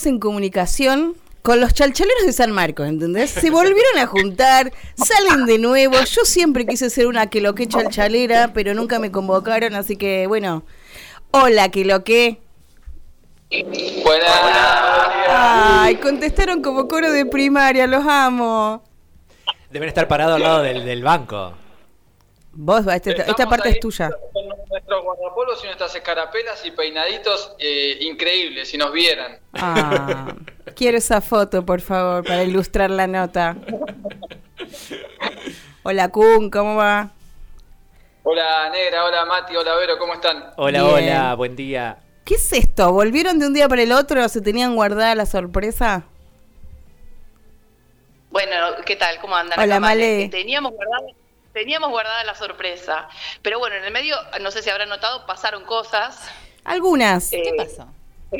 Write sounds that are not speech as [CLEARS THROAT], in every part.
estamos en comunicación con los chalchaleros de San Marcos, ¿entendés? Se volvieron a juntar, salen de nuevo. Yo siempre quise ser una que lo que chalchalera, pero nunca me convocaron, así que bueno. Hola, que lo que. Buenas. Ay, contestaron como coro de primaria, los amo. Deben estar parados al lado del, del banco. Vos, este- esta, esta parte ahí es tuya. Nuestros guardapolos y nuestras escarapelas y peinaditos eh, increíbles, si nos vieran. Ah, [LAUGHS] quiero esa foto, por favor, para ilustrar la nota. [LAUGHS] Hola, Kun, ¿cómo va? Hola Negra, hola Mati, hola Vero, ¿cómo están? Hola, Bien. hola, buen día. ¿Qué es esto? ¿Volvieron de un día para el otro? ¿Se tenían guardada la sorpresa? Bueno, ¿qué tal? ¿Cómo andan? Hola, Acá, Male. Teníamos guardada, teníamos guardada la sorpresa. Pero bueno, en el medio, no sé si habrán notado, pasaron cosas Algunas. eh, ¿Qué pasó? [LAUGHS]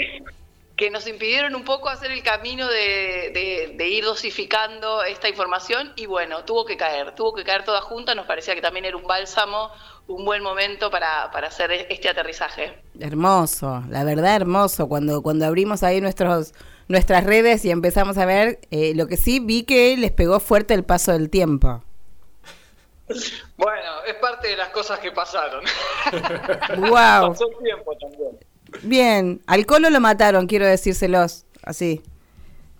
que nos impidieron un poco hacer el camino de, de- de ir dosificando esta información y bueno, tuvo que caer, tuvo que caer toda junta, nos parecía que también era un bálsamo, un buen momento para, para hacer este aterrizaje. Hermoso, la verdad hermoso. Cuando, cuando abrimos ahí nuestros, nuestras redes y empezamos a ver, eh, lo que sí vi que les pegó fuerte el paso del tiempo. Bueno, es parte de las cosas que pasaron. [LAUGHS] Wow. Pasó el tiempo también. Bien, al Colo lo mataron, quiero decírselos, así.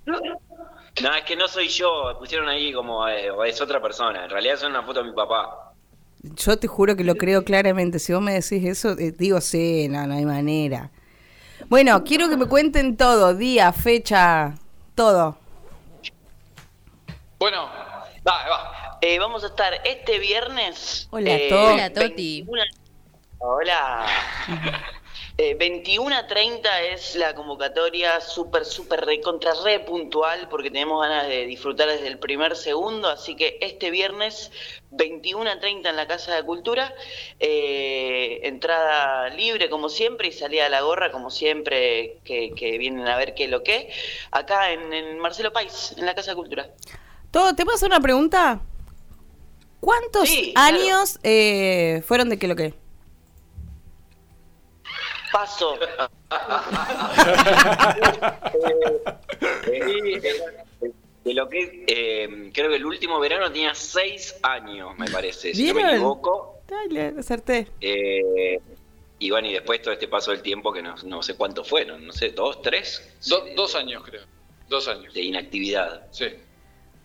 No, es que no soy yo, pusieron ahí como eh, es otra persona. En realidad es una foto de mi papá. Yo te juro que lo creo claramente. Si vos me decís eso, eh, digo sí, no, no hay manera. Bueno, quiero que me cuenten todo, día, fecha, todo. Bueno. Eh, vamos a estar este viernes. Hola, eh. Hola, Toti. 21 Hola. Eh, 21 a 30 es la convocatoria súper, súper recontra re puntual porque tenemos ganas de disfrutar desde el primer segundo. Así que este viernes, 21 a 30 en la Casa de Cultura, eh, entrada libre como siempre y salida a la gorra como siempre que, que vienen a ver qué es lo que. Acá en, en Marcelo País, en la Casa de Cultura. Todo, ¿te puedo hacer una pregunta? ¿Cuántos Sí, claro. años eh, fueron de que lo que? Paso. [LAUGHS] Eh, eh, de lo que eh, creo que el último verano tenía seis años, me parece, si no me equivoco. Dale, acerté. Eh, y bueno, y después todo este paso del tiempo que no, no sé cuántos fueron, no sé, dos, tres Do- dos años creo. Dos años. de inactividad. Sí.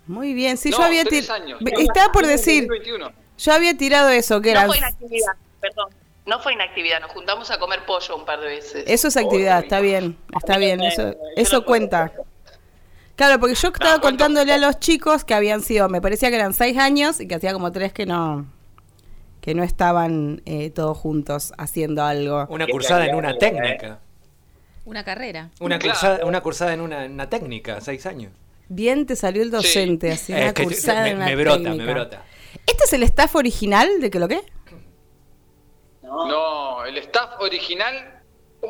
Muy bien, sí, No, yo había tres tir- años. Ve- Estaba por decir, 2021. yo había tirado eso, que No eran... fue inactividad, perdón. No fue inactividad, nos juntamos a comer pollo un par de veces. Eso es actividad, está bien, está bien, eso, eso cuenta. Claro, porque yo estaba contándole a los chicos que habían sido, me parecía que eran seis años y que hacía como tres que no, que no estaban eh, todos juntos haciendo algo. Una cursada en una técnica. Una carrera. Una Claro. cursada, una cursada en una, en una técnica, seis años. Bien te salió el docente, así Es una que cursada me, una me brota, técnica. me brota. ¿Este es el staff original de que lo que? No, el staff original.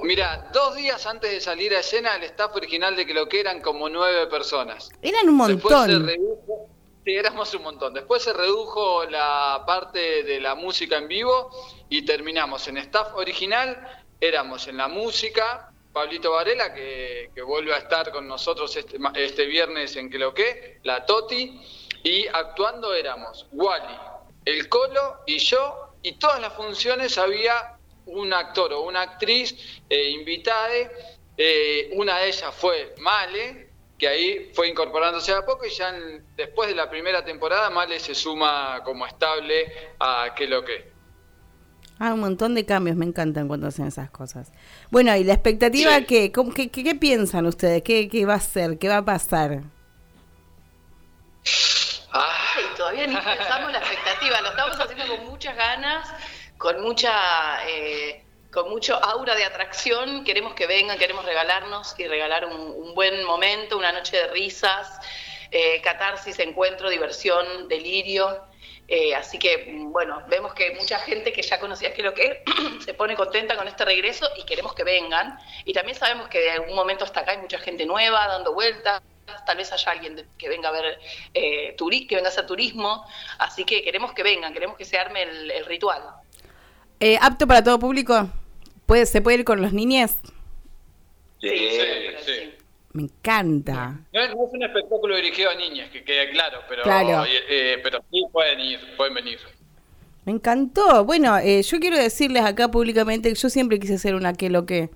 Mira, dos días antes de salir a escena, el staff original de que lo que eran como nueve personas. Eran un Después se montón. redujo, sí, éramos un montón. Después se redujo la parte de la música en vivo y terminamos en staff original. Éramos en la música, Pablito Varela, que, vuelve a estar con nosotros este, este viernes en que lo que, la Toti, y actuando éramos Wally, el Colo y yo, y todas las funciones había un actor o una actriz eh, invitada. eh, una de ellas fue Male, que ahí fue incorporándose a poco y ya en- después de la primera temporada Male se suma como estable a que lo que. Ah, un montón de cambios, me encantan cuando hacen esas cosas. Bueno, ¿y la expectativa Sí. qué? ¿Cómo- qué, qué, qué piensan ustedes? ¿Qué, ¿Qué va a ser? ¿Qué va a pasar? Ah, Ay, todavía ni pensamos la expectativa, lo estamos haciendo con muchas ganas, con mucha eh, con mucho aura de atracción, queremos que vengan, queremos regalarnos y regalar un, un buen momento, una noche de risas, eh, catarsis, encuentro, diversión, delirio. Eh, así que, mm, bueno, vemos que mucha gente que ya conocía que lo que [CLEARS THROAT] se pone contenta con este regreso y queremos que vengan. Y también sabemos que de algún momento hasta acá hay mucha gente nueva dando vueltas, tal vez haya alguien que venga a ver, eh, turi- que venga a hacer turismo. Así que queremos que vengan, queremos que se arme el, el ritual. Eh, ¿Apto para todo público? ¿Puede, ¿Se puede ir con los niñes? Sí, sí, sí. Me encanta. No es, no es un espectáculo dirigido a niñas, que quede claro, pero, Claro. eh, pero sí pueden ir, pueden venir. Me encantó. Bueno, eh, yo quiero decirles acá públicamente que yo siempre quise ser una que lo que.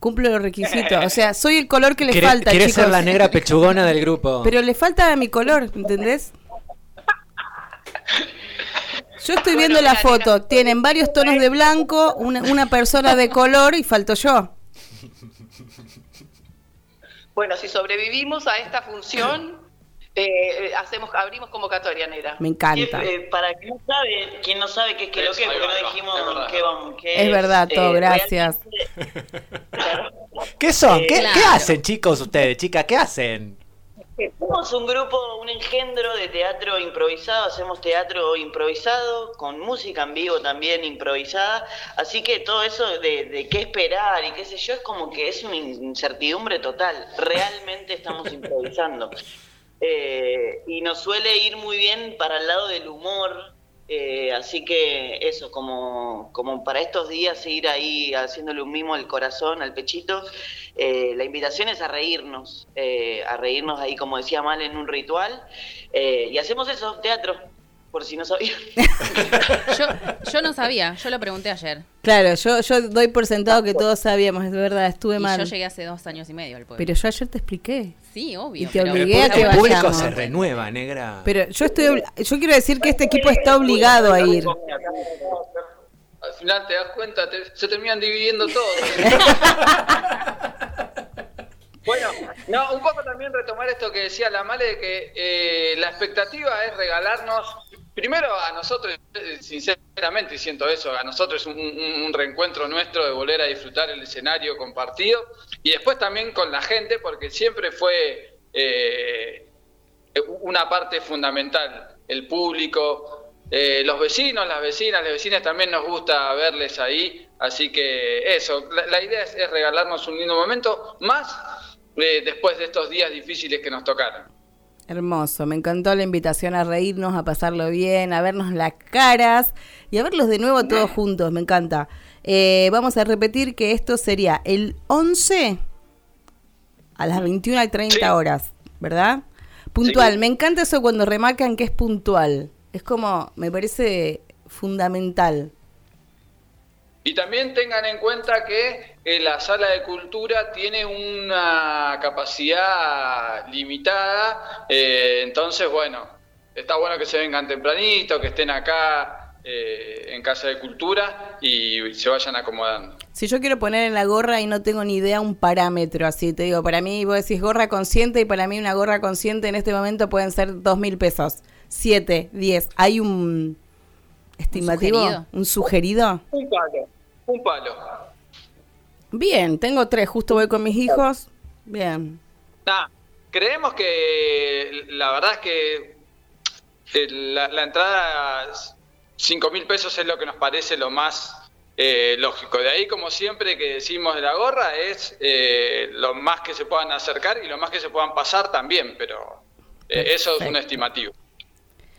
Cumplo los requisitos. O sea, soy el color que les Quiere, falta, quiere chicos. ser la negra pechugona del grupo. [LAUGHS] Pero le falta mi color, ¿entendés? Yo estoy viendo la foto. Tienen varios tonos de blanco, una, una persona de color y falto yo. Bueno, si sobrevivimos a esta función, [CLEARS THROAT] eh, eh, hacemos, abrimos convocatoria, Negra. Me encanta. Eh, para quien no sabe, quien no sabe qué es que lo que, porque va, no dijimos es verdad. qué vamos, qué Es verdad, todo, eh, gracias. realmente, [LAUGHS] ¿Qué son? ¿Qué, Claro. ¿Qué hacen, chicos, ustedes, chicas? ¿Qué hacen? Somos un grupo, un engendro de teatro improvisado, hacemos teatro improvisado, con música en vivo también improvisada, así que todo eso de, de qué esperar y qué sé yo es como que es una incertidumbre total, realmente estamos improvisando. [LAUGHS] Eh, y nos suele ir muy bien para el lado del humor, eh, así que eso, como, como para estos días ir ahí haciéndole un mimo al corazón, al pechito, eh, la invitación es a reírnos, eh, a reírnos ahí, como decía Mal, en un ritual, eh, y hacemos eso, teatro, por si no sabían. [LAUGHS] Yo, yo no sabía, yo lo pregunté ayer. Claro, yo, yo doy por sentado que todos sabíamos, es verdad, estuve Y mal. yo llegué hace dos años y medio al pueblo. Pero yo ayer te expliqué. sí, obvio. Y te pero- obligué a el que público vayamos. se renueva, negra. Pero yo estoy yo quiero decir que este equipo está obligado a ir. Al final te das cuenta, te- se terminan dividiendo todo. [LAUGHS] bueno, no, un poco también retomar esto que decía la Male, de que eh, la expectativa es regalarnos, primero a nosotros, eh, sinceramente siento eso, a nosotros es un, reencuentro nuestro de volver a disfrutar el escenario compartido, y después también con la gente, porque siempre fue eh, una parte fundamental, el público, eh, los vecinos, las vecinas, las vecinas también nos gusta verles ahí, así que eso, la, idea es, regalarnos un lindo momento, más después de estos días difíciles que nos tocaron. Hermoso, me encantó la invitación a reírnos, a pasarlo bien, a vernos las caras y a verlos de nuevo todos [LAUGHS] juntos, me encanta. Eh, vamos a repetir que esto sería el 11 a las 21 y 30 Sí. horas, ¿verdad? Puntual, Sí. me encanta eso cuando remarcan que es puntual, es como, me parece fundamental. Y también tengan en cuenta que eh, la sala de cultura tiene una capacidad limitada, eh, entonces bueno, está bueno que se vengan tempranito, que estén acá eh, en Casa de Cultura y se vayan acomodando. Si yo quiero poner en la gorra y no tengo ni idea un parámetro, así te digo, para mí vos decís gorra consciente y para mí una gorra consciente en este momento pueden ser dos mil pesos, siete, diez. ¿Hay un estimativo? sugerido? ¿Un sugerido? Un palo, un palo. Bien, tengo tres, justo voy con mis hijos. Bien. Nah, creemos que la verdad es que eh, la, la entrada 5 mil pesos es lo que nos parece lo más eh, lógico. De ahí, como siempre que decimos de la gorra, es eh, lo más que se puedan acercar y lo más que se puedan pasar también, pero eh, eso es un estimativo.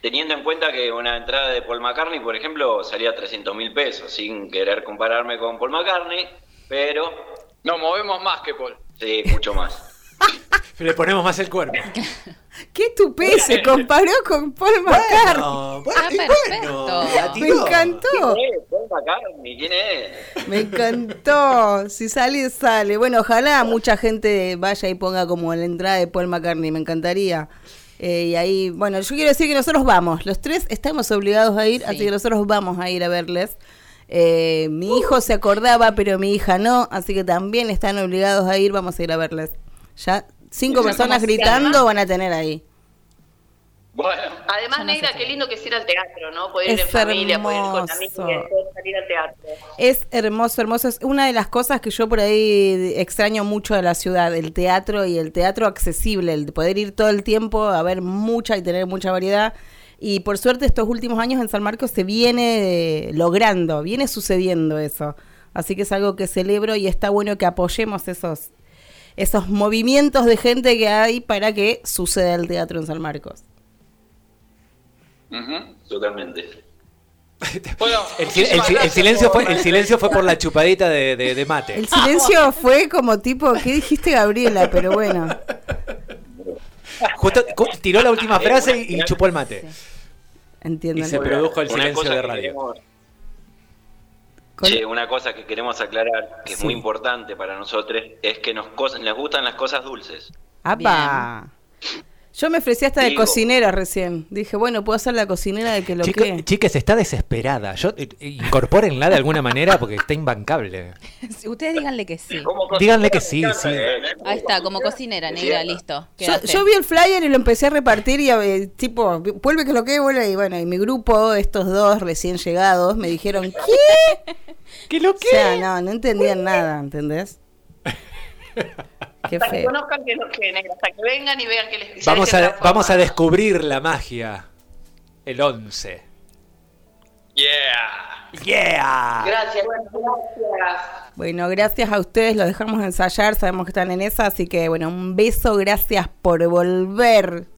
Teniendo en cuenta que una entrada de Paul McCartney, por ejemplo, salía 300 mil pesos, sin querer compararme con Paul McCartney, pero Nos movemos más que Paul. sí, mucho más. [LAUGHS] Le ponemos más el cuerpo. ¡Qué tupé! Se comparó con Paul McCartney. Bueno, bueno, Ah, perfecto. Me encantó. ¿Quién es? Paul McCartney, ¿quién es? Me encantó. Si sale, sale. Bueno, ojalá mucha gente vaya y ponga como la entrada de Paul McCartney. Me encantaría. Eh, y ahí, bueno, yo quiero decir que nosotros vamos. Los tres estamos obligados a ir, Sí. así que nosotros vamos a ir a verles. Eh, mi hijo se acordaba, pero mi hija no, así que también están obligados a ir. Vamos a ir a verles. Ya cinco personas gritando van a tener ahí. Bueno, Además, no sé qué lindo que es ir al teatro, ¿no? Poder ir Es en familia, poder ir con amigos, poder salir al teatro. Es hermoso, hermoso. Es una de las cosas que yo por ahí extraño mucho de la ciudad, el teatro y el teatro accesible, el de poder ir todo el tiempo a ver mucha y tener mucha variedad. Y por suerte estos últimos años en San Marcos se viene logrando, viene sucediendo eso. Así que es algo que celebro y está bueno que apoyemos esos, esos movimientos de gente que hay para que suceda el teatro en San Marcos. Totalmente. [LAUGHS] Bueno, El, silencio por- fue, el silencio fue por la chupadita de, de- de mate. El silencio [LAUGHS] fue como tipo, ¿qué dijiste Gabriela? Pero bueno. Justo tiró la última frase y, y chupó el mate. Entiendo. Y se produjo el silencio de radio. queremos- Che, una cosa que queremos aclarar, que es muy importante para nosotros, es que nos, nos gustan las cosas dulces. ¡Apa! Yo me ofrecí hasta de cocinera recién. Dije, bueno, puedo ser la cocinera de que lo Chica- que. Chiques, está desesperada. Yo, eh, incorpórenla de alguna manera porque está imbancable. [LAUGHS] Ustedes díganle que sí. Díganle que sí, sí. eh. Ahí está, como cocinera, negra, listo. Yo, vi el flyer y lo empecé a repartir y eh, tipo, vuelve que lo que vuelve y bueno, y mi grupo, estos dos recién llegados, me dijeron, [LAUGHS] ¿qué? ¿Qué lo O sea, no, no entendían nada, ¿entendés? [LAUGHS] Qué Hasta que conozcan que que negra, hasta que vengan y vean que les Vamos a, transforma. vamos a descubrir la magia. El 11. Yeah. ¡Yeah! Gracias. Gracias. Bueno, gracias a ustedes, los dejamos ensayar, sabemos que están en esa, así que bueno, un beso, gracias por volver.